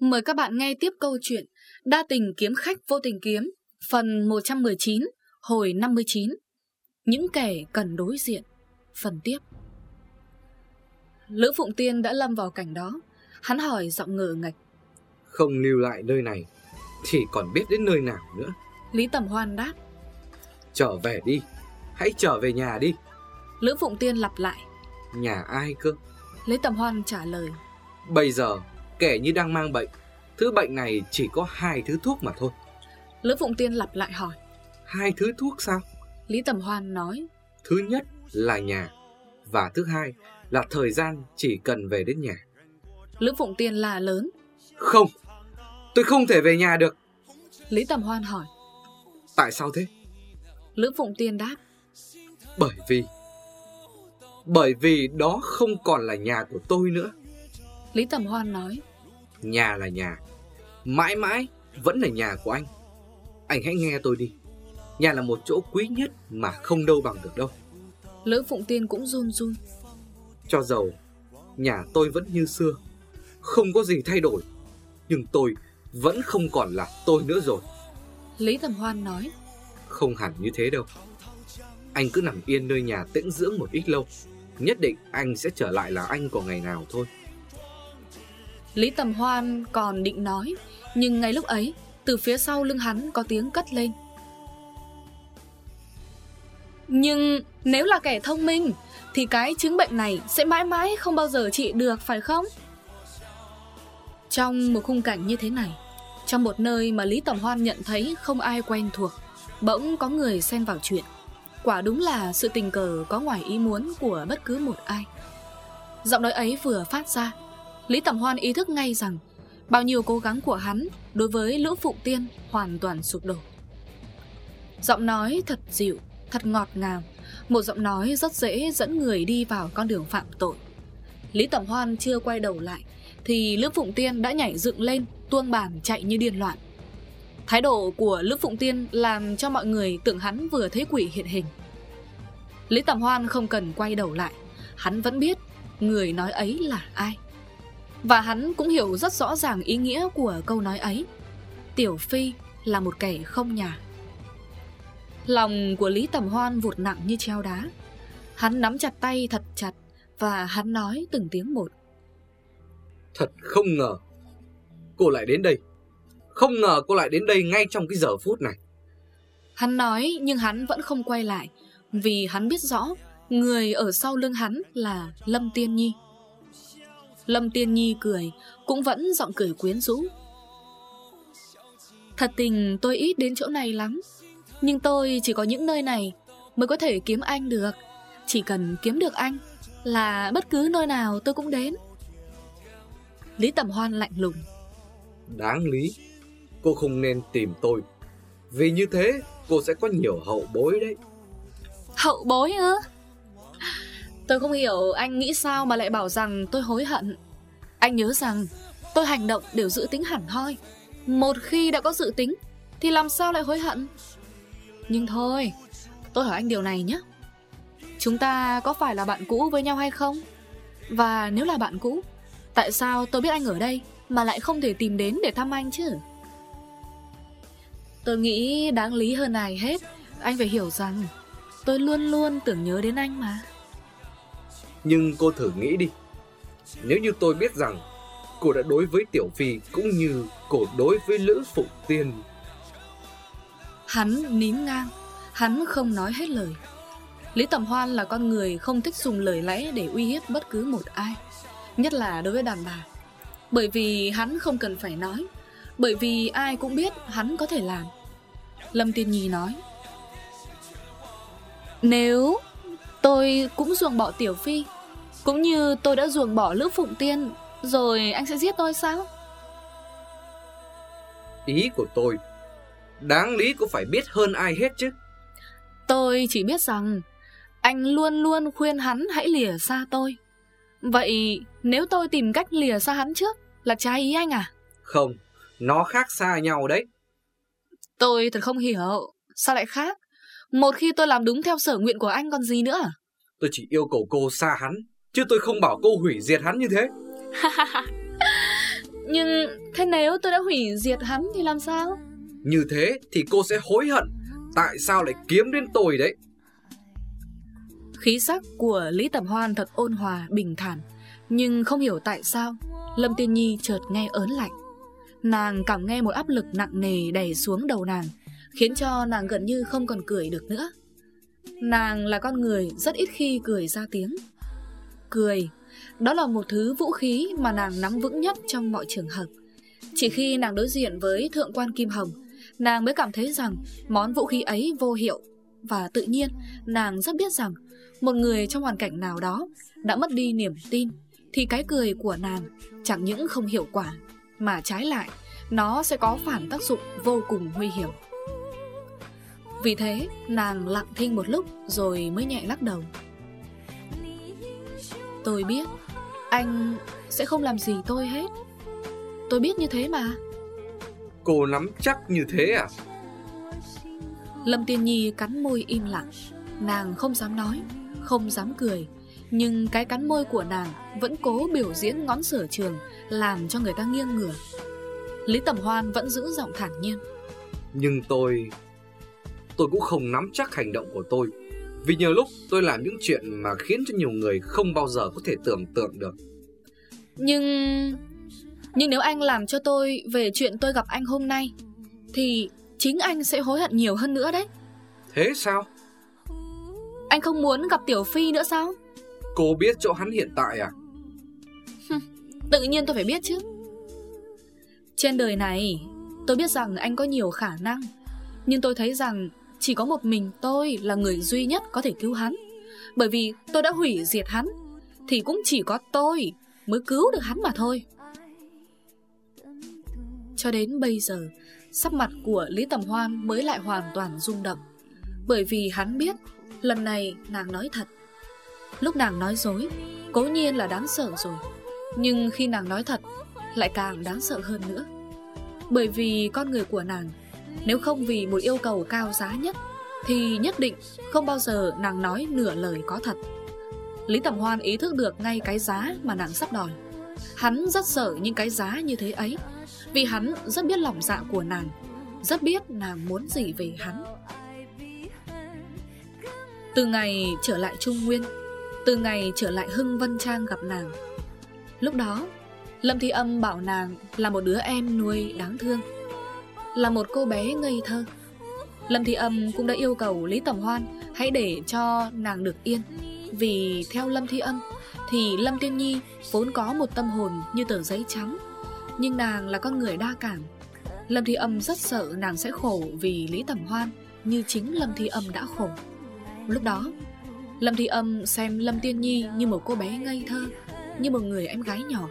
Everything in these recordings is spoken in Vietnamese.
Mời các bạn nghe tiếp câu chuyện Đa tình kiếm khách vô tình kiếm Phần 119 Hồi 59 Những kẻ cần đối diện. Phần tiếp. Lữ Phụng Tiên đã lâm vào cảnh đó. Hắn hỏi giọng ngờ ngạch Không lưu lại nơi này Thì còn biết đến nơi nào nữa? Lý Tầm Hoan đáp. Trở về đi Hãy trở về nhà đi. Lữ Phụng Tiên lặp lại. Nhà ai cơ? Lý Tầm Hoan trả lời. Bây giờ kẻ như đang mang bệnh. Thứ bệnh này chỉ có hai thứ thuốc mà thôi. Lữ Phụng Tiên lặp lại hỏi. Hai thứ thuốc sao? Lý Tầm Hoan nói. Thứ nhất là nhà Và thứ hai là thời gian chỉ cần về đến nhà. Lữ Phụng Tiên là lớn. Không Tôi không thể về nhà được. Lý Tầm Hoan hỏi. Tại sao thế? Lữ Phụng Tiên đáp. Bởi vì Bởi vì đó không còn là nhà của tôi nữa. Lý Tầm Hoan nói Nhà là nhà. Mãi mãi vẫn là nhà của anh. Anh hãy nghe tôi đi. Nhà là một chỗ quý nhất mà không đâu bằng được đâu. Lữ Phụng Tiên cũng run run. Cho dầu Nhà tôi vẫn như xưa. Không có gì thay đổi. Nhưng tôi vẫn không còn là tôi nữa rồi. Lý Tầm Hoan nói. Không hẳn như thế đâu. Anh cứ nằm yên nơi nhà tĩnh dưỡng một ít lâu. Nhất định anh sẽ trở lại là anh của ngày nào thôi Lý Tầm Hoan còn định nói, Nhưng ngay lúc ấy, Từ phía sau lưng hắn có tiếng cất lên. Nhưng nếu là kẻ thông minh, Thì cái chứng bệnh này sẽ mãi mãi không bao giờ trị được, phải không? Trong một khung cảnh như thế này, Trong một nơi mà Lý Tầm Hoan nhận thấy không ai quen thuộc, Bỗng có người xen vào chuyện. Quả đúng là sự tình cờ có ngoài ý muốn của bất cứ một ai. Giọng nói ấy vừa phát ra Lý Tầm Hoan ý thức ngay rằng Bao nhiêu cố gắng của hắn Đối với Lữ Phụ Tiên hoàn toàn sụp đổ. Giọng nói thật dịu, Thật ngọt ngào, Một giọng nói rất dễ dẫn người đi vào con đường phạm tội. Lý Tầm Hoan chưa quay đầu lại Thì Lữ Phụng Tiên đã nhảy dựng lên, Tuông bàn chạy như điên loạn. Thái độ của Lữ Phụng Tiên Làm cho mọi người tưởng hắn vừa thấy quỷ hiện hình. Lý Tầm Hoan không cần quay đầu lại, Hắn vẫn biết Người nói ấy là ai và hắn cũng hiểu rất rõ ràng ý nghĩa của câu nói ấy. Tiểu Phi là một kẻ không nhà. Lòng của Lý Tầm Hoan vụt nặng như treo đá. Hắn nắm chặt tay thật chặt Và hắn nói từng tiếng một. Thật không ngờ Cô lại đến đây. Không ngờ cô lại đến đây ngay trong cái giờ phút này. Hắn nói nhưng hắn vẫn không quay lại Vì hắn biết rõ Người ở sau lưng hắn là Lâm Tiên Nhi Lâm Tiên Nhi cười Cũng vẫn giọng cười quyến rũ. Thật tình tôi ít đến chỗ này lắm Nhưng tôi chỉ có những nơi này Mới có thể kiếm anh được. Chỉ cần kiếm được anh Là bất cứ nơi nào tôi cũng đến. Lý Tầm Hoan lạnh lùng. Đáng lý Cô không nên tìm tôi. Vì như thế cô sẽ có nhiều hậu bối đấy. Hậu bối ư Tôi không hiểu anh nghĩ sao mà lại bảo rằng tôi hối hận. Anh nhớ rằng tôi hành động đều giữ tính hẳn hoi. Một khi đã có dự tính, Thì làm sao lại hối hận? Nhưng thôi, Tôi hỏi anh điều này nhé. Chúng ta có phải là bạn cũ với nhau hay không? Và nếu là bạn cũ, Tại sao tôi biết anh ở đây Mà lại không thể tìm đến để thăm anh chứ? Tôi nghĩ đáng lý hơn này hết. Anh phải hiểu rằng Tôi luôn luôn tưởng nhớ đến anh mà nhưng cô thử nghĩ đi. Nếu như tôi biết rằng Cô đã đối với Tiểu Phi Cũng như cô đối với Lữ Phụ Tiên. Hắn nín ngang, Hắn không nói hết lời. Lý Tầm Hoan là con người không thích dùng lời lẽ Để uy hiếp bất cứ một ai, Nhất là đối với đàn bà. Bởi vì hắn không cần phải nói, Bởi vì ai cũng biết hắn có thể làm. Lâm Tiên Nhi nói, Nếu Tôi cũng ruồng bỏ Tiểu Phi. Cũng như tôi đã ruồng bỏ Lữ Phụng Tiên Rồi anh sẽ giết tôi sao? Ý của tôi Đáng lý cũng phải biết hơn ai hết chứ. Tôi chỉ biết rằng Anh luôn luôn khuyên hắn hãy lìa xa tôi. Vậy nếu tôi tìm cách lìa xa hắn trước Là trái ý anh à? Không Nó khác xa nhau đấy. Tôi thật không hiểu Sao lại khác một khi tôi làm đúng theo sở nguyện của anh còn gì nữa Tôi chỉ yêu cầu cô xa hắn Chứ tôi không bảo cô hủy diệt hắn như thế. Nhưng thế nếu tôi đã hủy diệt hắn thì làm sao? Như thế thì cô sẽ hối hận. Tại sao lại kiếm đến tôi đấy? Khí sắc của Lý Tẩm Hoan thật ôn hòa, bình thản. Nhưng không hiểu tại sao Lâm Tiên Nhi chợt nghe ớn lạnh. Nàng cảm nghe một áp lực nặng nề đè xuống đầu nàng Khiến cho nàng gần như không còn cười được nữa. Nàng là con người rất ít khi cười ra tiếng. Cười, Đó là một thứ vũ khí mà nàng nắm vững nhất trong mọi trường hợp. Chỉ khi nàng đối diện với Thượng quan Kim Hồng, Nàng mới cảm thấy rằng món vũ khí ấy vô hiệu. Và tự nhiên, nàng rất biết rằng Một người trong hoàn cảnh nào đó đã mất đi niềm tin Thì cái cười của nàng chẳng những không hiệu quả, Mà trái lại, nó sẽ có phản tác dụng vô cùng nguy hiểm. Vì thế nàng lặng thinh một lúc rồi mới nhẹ lắc đầu. Tôi biết Anh sẽ không làm gì tôi hết. Tôi biết như thế mà. Cô nắm chắc như thế à? Lâm Tiên Nhi cắn môi im lặng. Nàng không dám nói Không dám cười. Nhưng cái cắn môi của nàng Vẫn cố biểu diễn ngón sở trường Làm cho người ta nghiêng ngửa. Lý Tầm Hoan vẫn giữ giọng thản nhiên. Nhưng tôi Tôi cũng không nắm chắc hành động của tôi. Vì nhiều lúc tôi làm những chuyện Mà khiến cho nhiều người không bao giờ có thể tưởng tượng được. Nhưng Nhưng nếu anh làm cho tôi Về chuyện tôi gặp anh hôm nay Thì chính anh sẽ hối hận nhiều hơn nữa đấy. Thế sao? Anh không muốn gặp Tiểu Phi nữa sao? Cô biết chỗ hắn hiện tại à? Tự nhiên tôi phải biết chứ. Trên đời này Tôi biết rằng anh có nhiều khả năng Nhưng tôi thấy rằng chỉ có một mình tôi là người duy nhất có thể cứu hắn. Bởi vì tôi đã hủy diệt hắn, Thì cũng chỉ có tôi Mới cứu được hắn mà thôi. Cho đến bây giờ, Sắc mặt của Lý Tầm Hoan Mới lại hoàn toàn rung động. Bởi vì hắn biết Lần này nàng nói thật. Lúc nàng nói dối, Cố nhiên là đáng sợ rồi. Nhưng khi nàng nói thật, lại càng đáng sợ hơn nữa. Bởi vì con người của nàng nếu không vì một yêu cầu cao giá nhất, Thì nhất định không bao giờ nàng nói nửa lời có thật. Lý tẩm Hoan ý thức được ngay cái giá mà nàng sắp đòi. Hắn rất sợ những cái giá như thế ấy, Vì hắn rất biết lòng dạ của nàng, Rất biết nàng muốn gì về hắn. Từ ngày trở lại Trung Nguyên, Từ ngày trở lại Hưng Vân Trang gặp nàng, Lúc đó, Lâm Thi Âm bảo nàng là một đứa em nuôi đáng thương. Là một cô bé ngây thơ. Lâm Thi Âm cũng đã yêu cầu Lý Tầm Hoan Hãy để cho nàng được yên. Vì theo Lâm Thi Âm Thì Lâm Tiên Nhi vốn có một tâm hồn như tờ giấy trắng, Nhưng nàng là con người đa cảm. Lâm Thi Âm rất sợ nàng sẽ khổ vì Lý Tầm Hoan Như chính Lâm Thi Âm đã khổ. Lúc đó, Lâm Thi Âm xem Lâm Tiên Nhi như một cô bé ngây thơ, Như một người em gái nhỏ.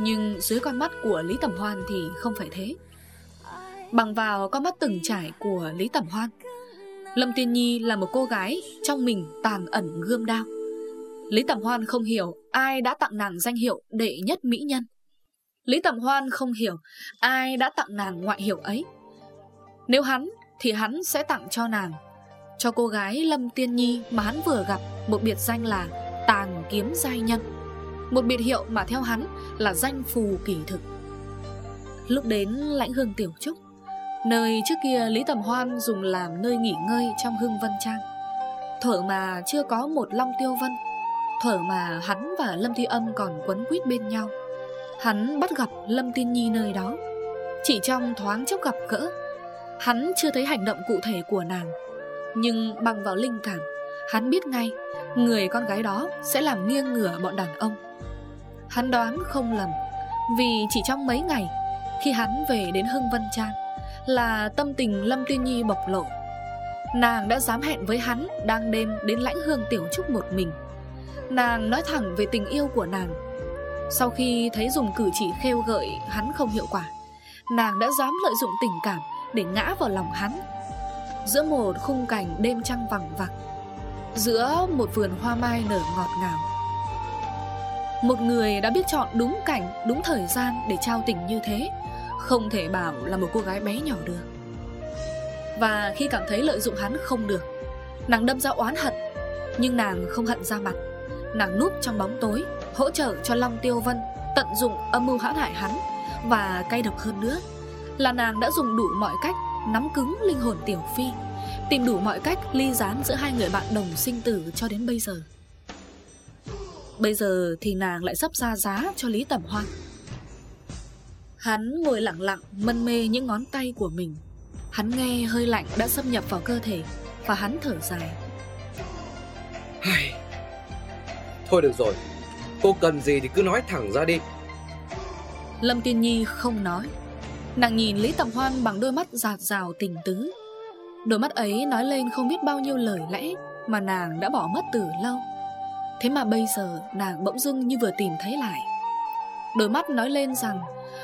Nhưng dưới con mắt của Lý Tầm Hoan thì không phải thế. Bằng vào con mắt từng trải của Lý Tẩm Hoan Lâm Tiên Nhi là một cô gái trong mình tàn ẩn gươm đao. Lý Tẩm Hoan không hiểu ai đã tặng nàng danh hiệu đệ nhất mỹ nhân. Lý Tẩm Hoan không hiểu ai đã tặng nàng ngoại hiệu ấy. Nếu hắn thì hắn sẽ tặng cho nàng. Cho cô gái Lâm Tiên Nhi mà hắn vừa gặp một biệt danh là Tàn Kiếm Giai Nhân. Một biệt hiệu mà theo hắn là danh phù kỳ thực. Lúc đến lãnh hương tiểu trúc Nơi trước kia Lý Tầm Hoan dùng làm nơi nghỉ ngơi trong Hưng vân trang. Thở mà chưa có một long tiêu vân. Thở mà hắn và Lâm Thi Âm còn quấn quýt bên nhau. Hắn bắt gặp Lâm Tiên Nhi nơi đó. Chỉ trong thoáng chốc gặp gỡ, Hắn chưa thấy hành động cụ thể của nàng. Nhưng bằng vào linh cảm, Hắn biết ngay Người con gái đó sẽ làm nghiêng ngửa bọn đàn ông. Hắn đoán không lầm, Vì chỉ trong mấy ngày Khi hắn về đến Hưng Vân Trang là tâm tình Lâm Tiên Nhi bộc lộ. Nàng đã dám hẹn với hắn Đang đêm đến lãnh hương tiểu trúc một mình. Nàng nói thẳng về tình yêu của nàng. Sau khi thấy dùng cử chỉ khêu gợi hắn không hiệu quả Nàng đã dám lợi dụng tình cảm Để ngã vào lòng hắn. Giữa một khung cảnh đêm trăng vằng vặc Giữa một vườn hoa mai nở ngọt ngào. Một người đã biết chọn đúng cảnh, đúng thời gian để trao tình như thế. Không thể bảo là một cô gái bé nhỏ được. Và khi cảm thấy lợi dụng hắn không được, Nàng đâm ra oán hận, Nhưng nàng không hận ra mặt. Nàng núp trong bóng tối, Hỗ trợ cho Long Tiêu Vân Tận dụng âm mưu hãn hại hắn. Và cay độc hơn nữa Là nàng đã dùng đủ mọi cách Nắm cứng linh hồn Tiểu Phi, Tìm đủ mọi cách ly gián giữa hai người bạn đồng sinh tử cho đến bây giờ. Bây giờ thì nàng lại sắp ra giá cho Lý Tẩm Hoan Hắn ngồi lặng lặng mân mê những ngón tay của mình. Hắn nghe hơi lạnh đã xâm nhập vào cơ thể Và hắn thở dài. Thôi được rồi Cô cần gì thì cứ nói thẳng ra đi. Lâm Tiên Nhi không nói. Nàng nhìn Lý Tầm Hoan bằng đôi mắt giạt rào tình tứ. Đôi mắt ấy nói lên không biết bao nhiêu lời lẽ Mà nàng đã bỏ mất từ lâu. Thế mà bây giờ nàng bỗng dưng như vừa tìm thấy lại Đôi mắt nói lên rằng,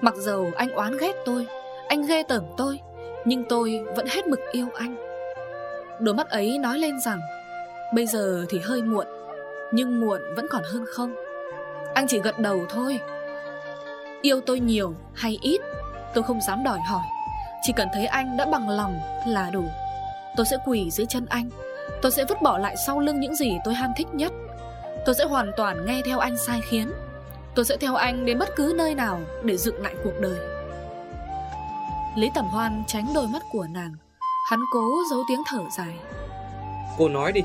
Mặc dầu anh oán ghét tôi, Anh ghê tởm tôi, Nhưng tôi vẫn hết mực yêu anh. Đôi mắt ấy nói lên rằng, Bây giờ thì hơi muộn, Nhưng muộn vẫn còn hơn không. Anh chỉ gật đầu thôi. Yêu tôi nhiều hay ít, Tôi không dám đòi hỏi. Chỉ cần thấy anh đã bằng lòng là đủ. Tôi sẽ quỳ dưới chân anh. Tôi sẽ vứt bỏ lại sau lưng những gì tôi ham thích nhất. Tôi sẽ hoàn toàn nghe theo anh sai khiến. Tôi sẽ theo anh đến bất cứ nơi nào Để dựng lại cuộc đời. Lý Tẩm Hoan tránh đôi mắt của nàng. Hắn cố giấu tiếng thở dài. Cô nói đi.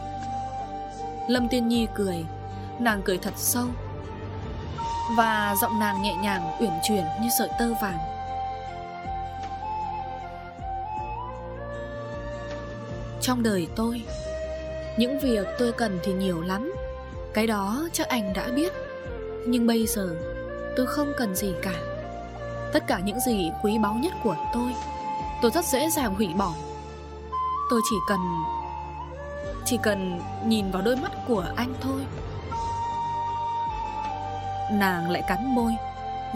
Lâm Tiên Nhi cười. Nàng cười thật sâu. Và giọng nàng nhẹ nhàng uyển chuyển như sợi tơ vàng. Trong đời tôi Những việc tôi cần thì nhiều lắm. Cái đó chắc anh đã biết nhưng bây giờ tôi không cần gì cả. Tất cả những gì quý báu nhất của tôi Tôi rất dễ dàng hủy bỏ. Tôi chỉ cần Chỉ cần nhìn vào đôi mắt của anh thôi. Nàng lại cắn môi.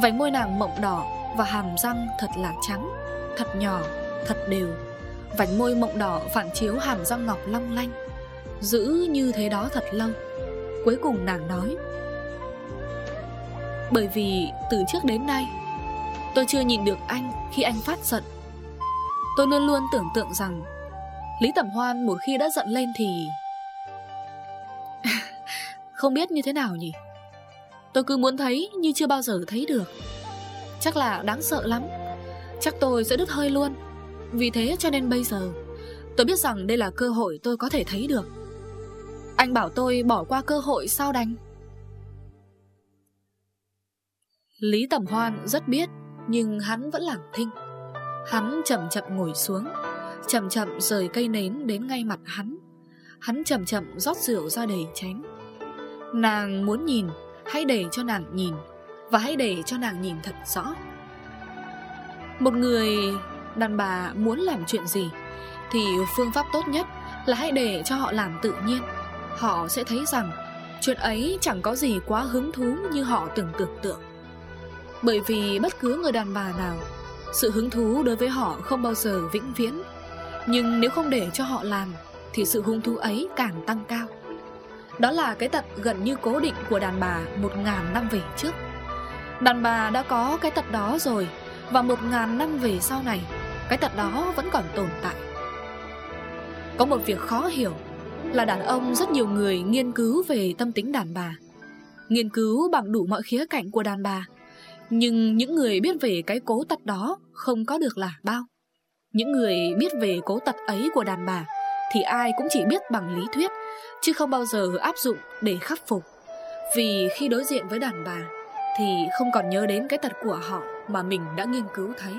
Vành môi nàng mộng đỏ Và hàm răng thật là trắng Thật nhỏ, thật đều. Vành môi mộng đỏ phản chiếu hàm răng ngọc long lanh. Giữ như thế đó thật lâu. Cuối cùng nàng nói bởi vì từ trước đến nay, Tôi chưa nhìn được anh khi anh phát giận. Tôi luôn luôn tưởng tượng rằng Lý Tẩm Hoan một khi đã giận lên thì Không biết như thế nào nhỉ? Tôi cứ muốn thấy như chưa bao giờ thấy được. Chắc là đáng sợ lắm. Chắc tôi sẽ đứt hơi luôn. Vì thế cho nên bây giờ, Tôi biết rằng đây là cơ hội tôi có thể thấy được. Anh bảo tôi bỏ qua cơ hội sao đành? Lý Tầm Hoan rất biết, Nhưng hắn vẫn lặng thinh. Hắn chậm chậm ngồi xuống, Chậm chậm rời cây nến đến ngay mặt hắn. Hắn chậm chậm rót rượu ra đầy chén. Nàng muốn nhìn, Hãy để cho nàng nhìn, Và hãy để cho nàng nhìn thật rõ. Một người đàn bà muốn làm chuyện gì, Thì phương pháp tốt nhất là hãy để cho họ làm tự nhiên. Họ sẽ thấy rằng Chuyện ấy chẳng có gì quá hứng thú như họ từng tưởng tượng bởi vì bất cứ người đàn bà nào, Sự hứng thú đối với họ không bao giờ vĩnh viễn. Nhưng nếu không để cho họ làm, Thì sự hứng thú ấy càng tăng cao. Đó là cái tật gần như cố định của đàn bà một ngàn năm về trước. Đàn bà đã có cái tật đó rồi, Và một ngàn năm về sau này, Cái tật đó vẫn còn tồn tại. Có một việc khó hiểu Là đàn ông rất nhiều người nghiên cứu về tâm tính đàn bà. Nghiên cứu bằng đủ mọi khía cạnh của đàn bà nhưng những người biết về cái cố tật đó Không có được là bao Những người biết về cố tật ấy của đàn bà Thì ai cũng chỉ biết bằng lý thuyết, chứ không bao giờ áp dụng để khắc phục. Vì khi đối diện với đàn bà thì không còn nhớ đến cái tật của họ mà mình đã nghiên cứu thấy.